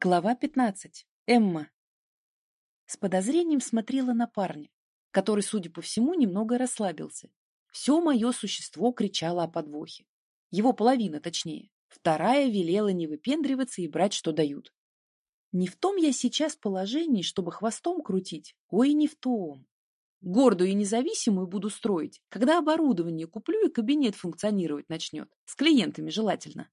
Глава 15. Эмма. С подозрением смотрела на парня, который, судя по всему, немного расслабился. Все мое существо кричало о подвохе. Его половина, точнее. Вторая велела не выпендриваться и брать, что дают. Не в том я сейчас положении, чтобы хвостом крутить. Ой, не в том. Гордую и независимую буду строить, когда оборудование куплю и кабинет функционировать начнет. С клиентами желательно.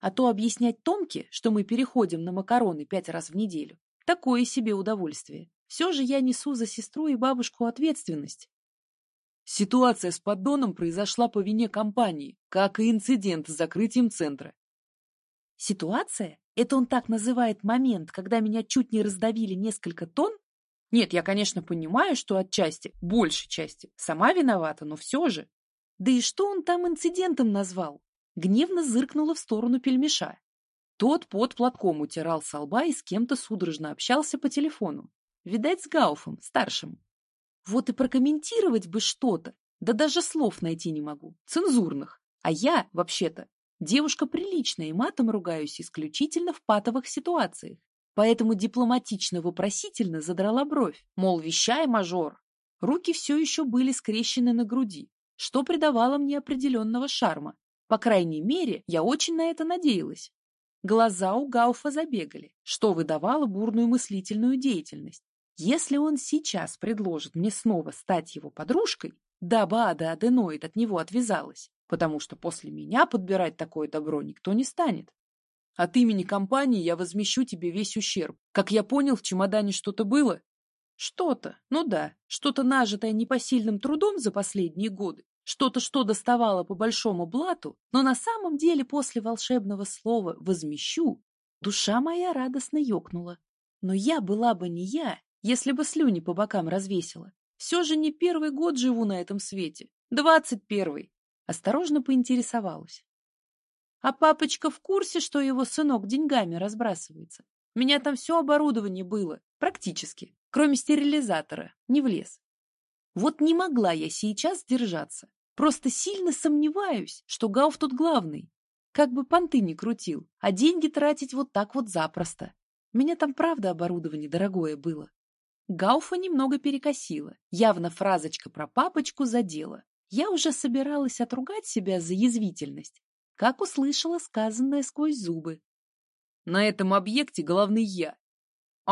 А то объяснять Томке, что мы переходим на макароны пять раз в неделю, такое себе удовольствие. Все же я несу за сестру и бабушку ответственность. Ситуация с поддоном произошла по вине компании, как и инцидент с закрытием центра. Ситуация? Это он так называет момент, когда меня чуть не раздавили несколько тонн? Нет, я, конечно, понимаю, что отчасти, большей части, сама виновата, но все же. Да и что он там инцидентом назвал? Гневно зыркнула в сторону пельмеша. Тот под платком утирал со лба и с кем-то судорожно общался по телефону. Видать, с Гауфом, старшим. Вот и прокомментировать бы что-то, да даже слов найти не могу, цензурных. А я, вообще-то, девушка приличная и матом ругаюсь исключительно в патовых ситуациях. Поэтому дипломатично-вопросительно задрала бровь, мол, вещай, мажор. Руки все еще были скрещены на груди, что придавало мне определенного шарма, по крайней мере, я очень на это надеялась. Глаза у Гауфа забегали, что выдавало бурную мыслительную деятельность. Если он сейчас предложит мне снова стать его подружкой, дабы Ада Аденоид от него отвязалась, потому что после меня подбирать такое добро никто не станет. От имени компании я возмещу тебе весь ущерб. Как я понял, в чемодане что-то было? Что-то, ну да, что-то нажитое непосильным трудом за последние годы что-то, что доставало по большому блату, но на самом деле после волшебного слова «возмещу» душа моя радостно ёкнула. Но я была бы не я, если бы слюни по бокам развесила. Все же не первый год живу на этом свете, двадцать первый. Осторожно поинтересовалась. А папочка в курсе, что его сынок деньгами разбрасывается? У меня там все оборудование было, практически, кроме стерилизатора, не влез. Вот не могла я сейчас держаться. Просто сильно сомневаюсь, что Гауф тут главный. Как бы понты не крутил, а деньги тратить вот так вот запросто. Меня там правда оборудование дорогое было. Гауфа немного перекосила. Явно фразочка про папочку задела. Я уже собиралась отругать себя за язвительность, как услышала сказанное сквозь зубы. На этом объекте главный я,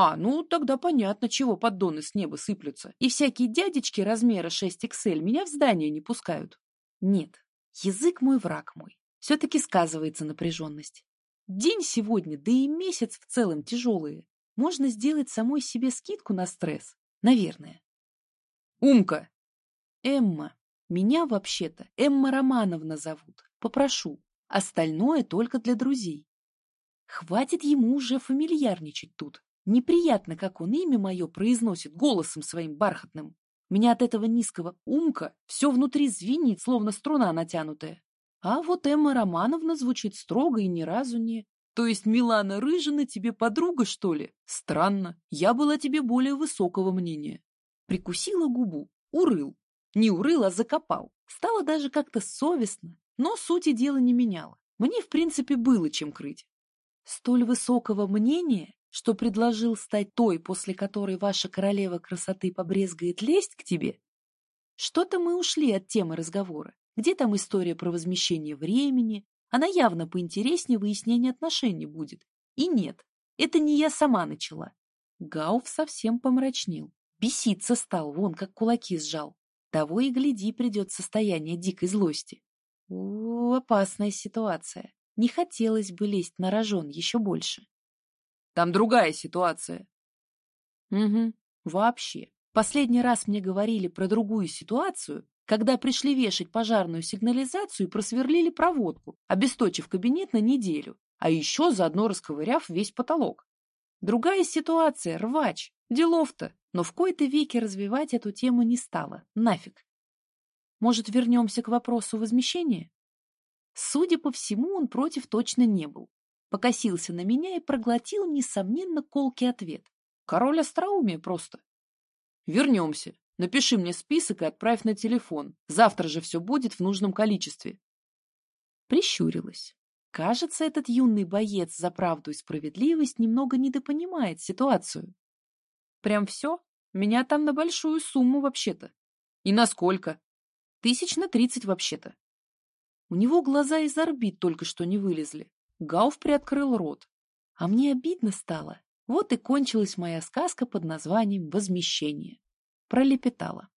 а, ну тогда понятно, чего поддоны с неба сыплются. И всякие дядечки размера 6XL меня в здание не пускают. Нет, язык мой враг мой. Все-таки сказывается напряженность. День сегодня, да и месяц в целом тяжелые. Можно сделать самой себе скидку на стресс. Наверное. Умка! Эмма. Меня вообще-то Эмма Романовна зовут. Попрошу. Остальное только для друзей. Хватит ему уже фамильярничать тут. Неприятно, как он имя мое произносит голосом своим бархатным. Меня от этого низкого умка все внутри звенит, словно струна натянутая. А вот Эмма Романовна звучит строго и ни разу не... То есть Милана Рыжина тебе подруга, что ли? Странно. Я была тебе более высокого мнения. Прикусила губу. Урыл. Не урыл, а закопал. Стало даже как-то совестно, но сути дела не меняло. Мне, в принципе, было чем крыть. Столь высокого мнения что предложил стать той, после которой ваша королева красоты побрезгает лезть к тебе? Что-то мы ушли от темы разговора. Где там история про возмещение времени? Она явно поинтереснее выяснения отношений будет. И нет, это не я сама начала. Гауф совсем помрачнел. Беситься стал, вон как кулаки сжал. Того и гляди, придет состояние дикой злости. У, опасная ситуация. Не хотелось бы лезть на рожон еще больше. Там другая ситуация. Угу, вообще. Последний раз мне говорили про другую ситуацию, когда пришли вешать пожарную сигнализацию и просверлили проводку, обесточив кабинет на неделю, а еще заодно расковыряв весь потолок. Другая ситуация, рвач, делов-то, но в кои-то веке развивать эту тему не стало, нафиг. Может, вернемся к вопросу возмещения? Судя по всему, он против точно не был покосился на меня и проглотил, несомненно, колкий ответ. Король остроумия просто. Вернемся. Напиши мне список и отправь на телефон. Завтра же все будет в нужном количестве. Прищурилась. Кажется, этот юный боец за правду и справедливость немного недопонимает ситуацию. Прям все? Меня там на большую сумму вообще-то. И на сколько? Тысяч на тридцать вообще-то. У него глаза из орбит только что не вылезли. Гауф приоткрыл рот. А мне обидно стало. Вот и кончилась моя сказка под названием «Возмещение». Пролепетала.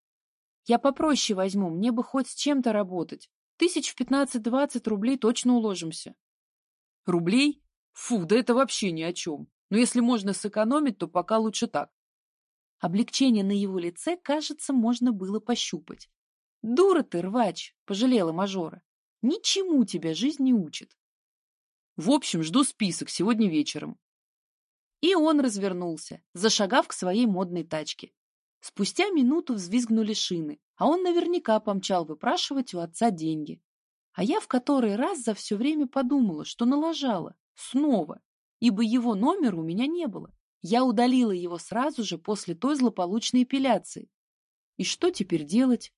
Я попроще возьму, мне бы хоть с чем-то работать. Тысяч в пятнадцать-двадцать рублей точно уложимся. Рублей? Фу, да это вообще ни о чем. Но если можно сэкономить, то пока лучше так. Облегчение на его лице, кажется, можно было пощупать. «Дура ты, рвач!» — пожалела мажора. «Ничему тебя жизнь не учит». «В общем, жду список сегодня вечером». И он развернулся, зашагав к своей модной тачке. Спустя минуту взвизгнули шины, а он наверняка помчал выпрашивать у отца деньги. А я в который раз за все время подумала, что налажала. Снова. Ибо его номера у меня не было. Я удалила его сразу же после той злополучной эпиляции. И что теперь делать?